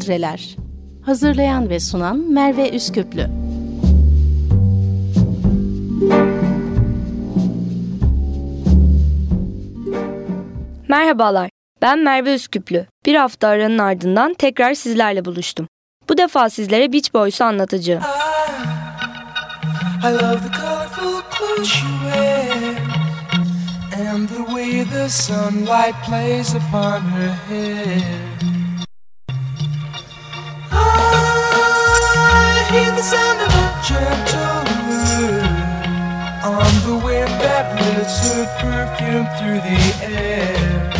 Portreler Hazırlayan ve sunan Merve Üsküplü Merhabalar, ben Merve Üsküplü. Bir hafta aranın ardından tekrar sizlerle buluştum. Bu defa sizlere Beach Boys'u anlatacağım. I, I love the colorful clothes you wear And the way the sunlight plays upon her hair hear the sound of a gentle word On the wind that lifts her perfume through the air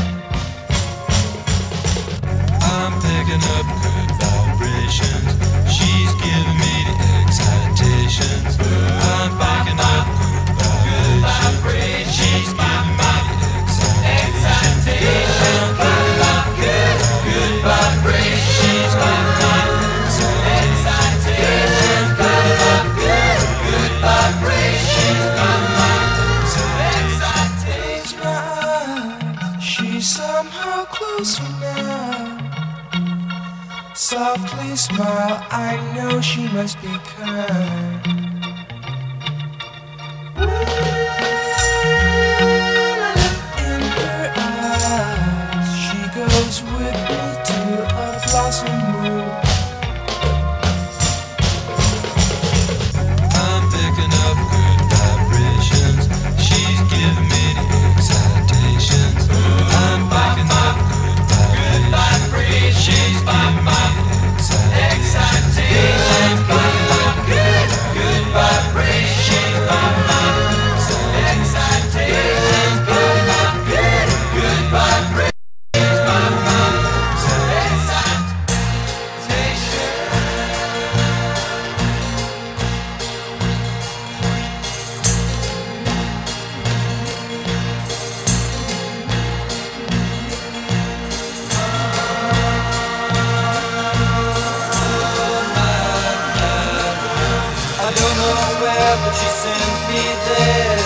I'm picking up good vibrations. She's giving me the excitations. send me there.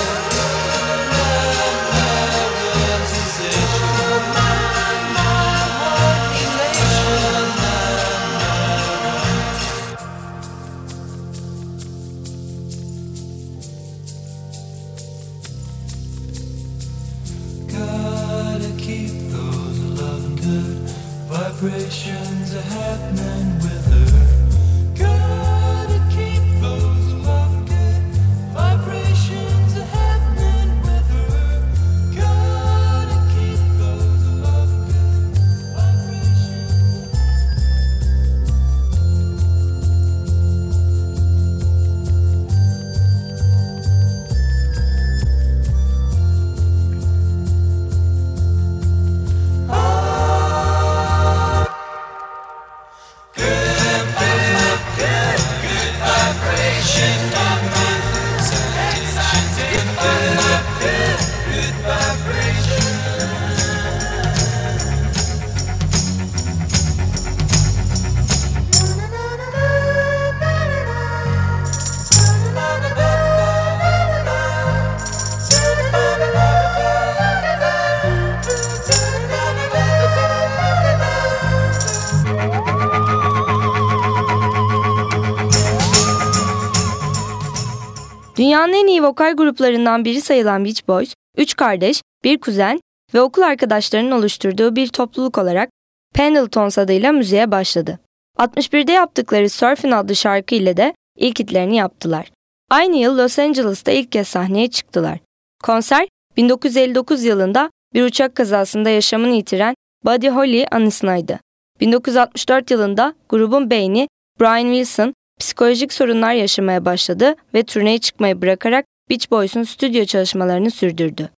Dünyanın en iyi vokal gruplarından biri sayılan Beach Boys, üç kardeş, bir kuzen ve okul arkadaşlarının oluşturduğu bir topluluk olarak Pendletons adıyla müziğe başladı. 61'de yaptıkları Surfin adlı şarkı ile de ilk hitlerini yaptılar. Aynı yıl Los Angeles'ta ilk kez sahneye çıktılar. Konser 1959 yılında bir uçak kazasında yaşamını yitiren Buddy Holly anısınaydı. 1964 yılında grubun beyni Brian Wilson psikolojik sorunlar yaşamaya başladı ve turneye çıkmayı bırakarak Beach Boys'un stüdyo çalışmalarını sürdürdü.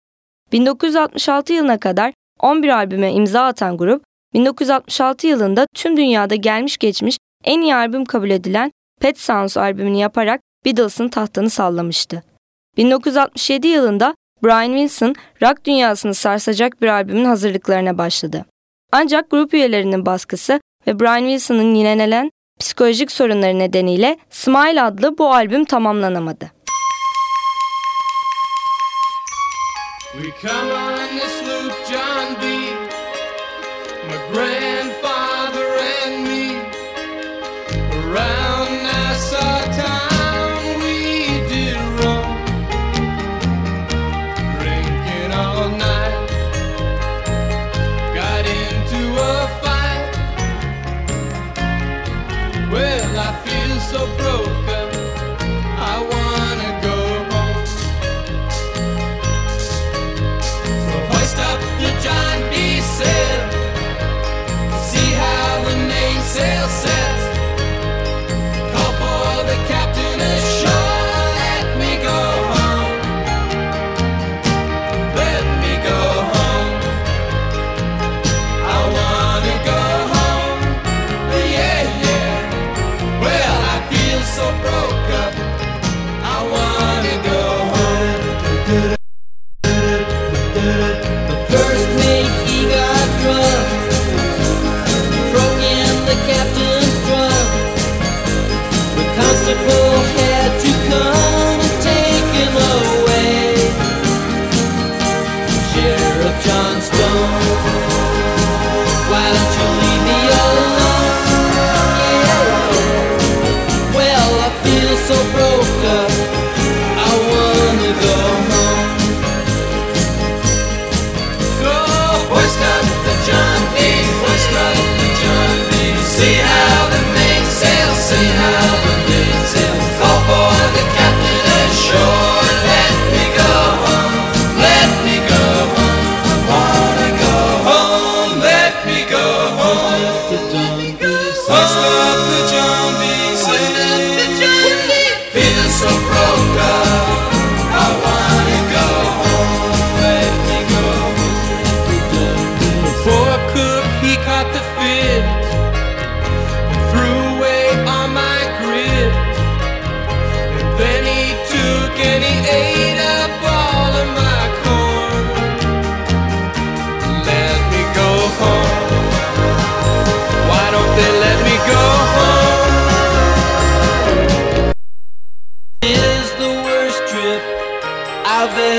1966 yılına kadar 11 albüme imza atan grup, 1966 yılında tüm dünyada gelmiş geçmiş en iyi albüm kabul edilen Pet Sounds albümünü yaparak Beatles'ın tahtını sallamıştı. 1967 yılında Brian Wilson rock dünyasını sarsacak bir albümün hazırlıklarına başladı. Ancak grup üyelerinin baskısı ve Brian Wilson'ın yinelenen psikolojik sorunları nedeniyle Smile adlı bu albüm tamamlanamadı. We come on this Why don't you?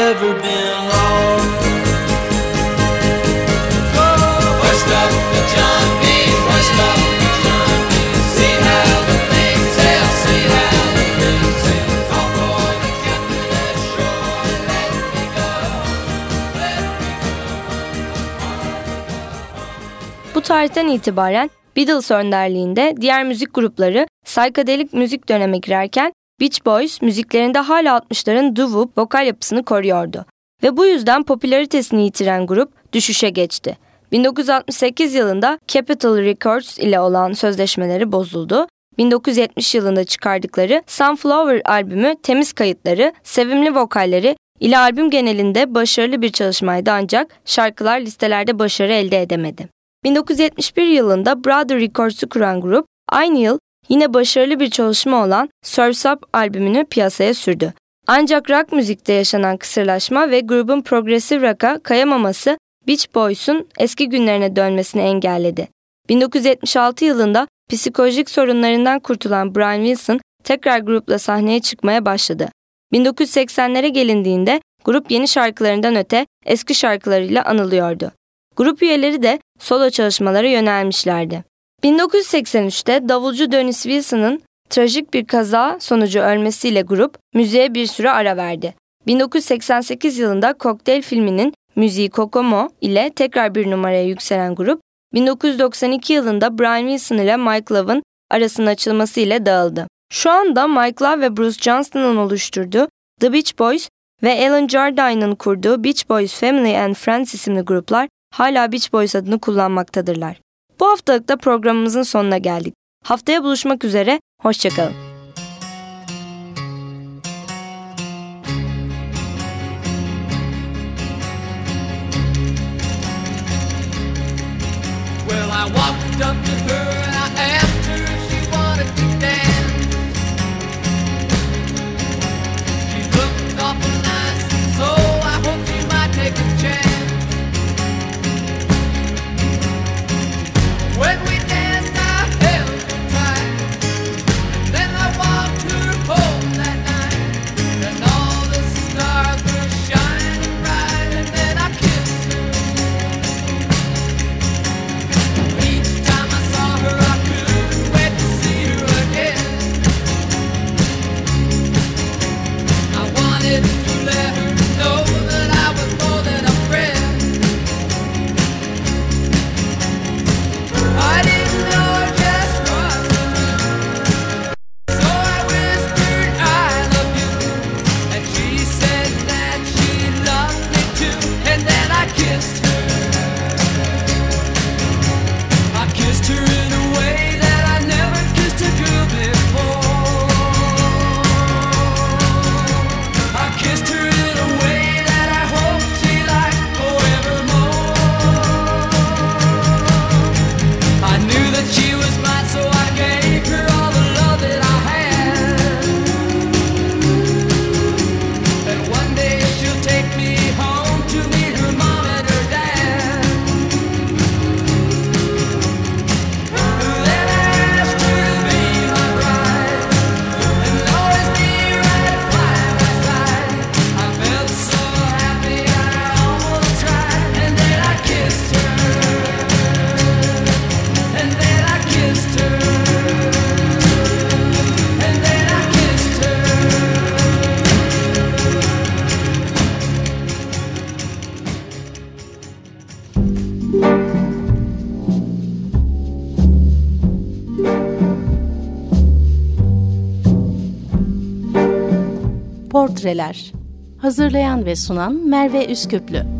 I've ever been on. West up the John B. West up the John B. See how the mainsail, see how the mainsail. Call for the captain ashore. Let me go, let me Bu tarihten itibaren Beatles önderliğinde diğer müzik grupları psychedelic müzik döneme girerken Beach Boys müziklerinde hala 60'ların doo-wop vokal yapısını koruyordu. Ve bu yüzden popülaritesini yitiren grup düşüşe geçti. 1968 yılında Capitol Records ile olan sözleşmeleri bozuldu. 1970 yılında çıkardıkları Sunflower albümü temiz kayıtları, sevimli vokalleri ile albüm genelinde başarılı bir çalışmaydı ancak şarkılar listelerde başarı elde edemedi. 1971 yılında Brother Records'u kuran grup aynı yıl yine başarılı bir çalışma olan Surf's Up albümünü piyasaya sürdü. Ancak rock müzikte yaşanan kısırlaşma ve grubun progresif rock'a kayamaması Beach Boys'un eski günlerine dönmesini engelledi. 1976 yılında psikolojik sorunlarından kurtulan Brian Wilson tekrar grupla sahneye çıkmaya başladı. 1980'lere gelindiğinde grup yeni şarkılarından öte eski şarkılarıyla anılıyordu. Grup üyeleri de solo çalışmalara yönelmişlerdi. 1983'te davulcu Dennis Wilson'ın trajik bir kaza sonucu ölmesiyle grup müziğe bir süre ara verdi. 1988 yılında Kokteyl filminin müziği Kokomo ile tekrar bir numaraya yükselen grup, 1992 yılında Brian Wilson ile Mike Love'ın arasının açılması ile dağıldı. Şu anda Mike Love ve Bruce Johnston'ın oluşturduğu The Beach Boys ve Alan Jardine'ın kurduğu Beach Boys Family and Friends isimli gruplar hala Beach Boys adını kullanmaktadırlar. Bu haftalık da programımızın sonuna geldik. Haftaya buluşmak üzere, hoşçakalın. Portreler Hazırlayan ve sunan Merve Üsküplü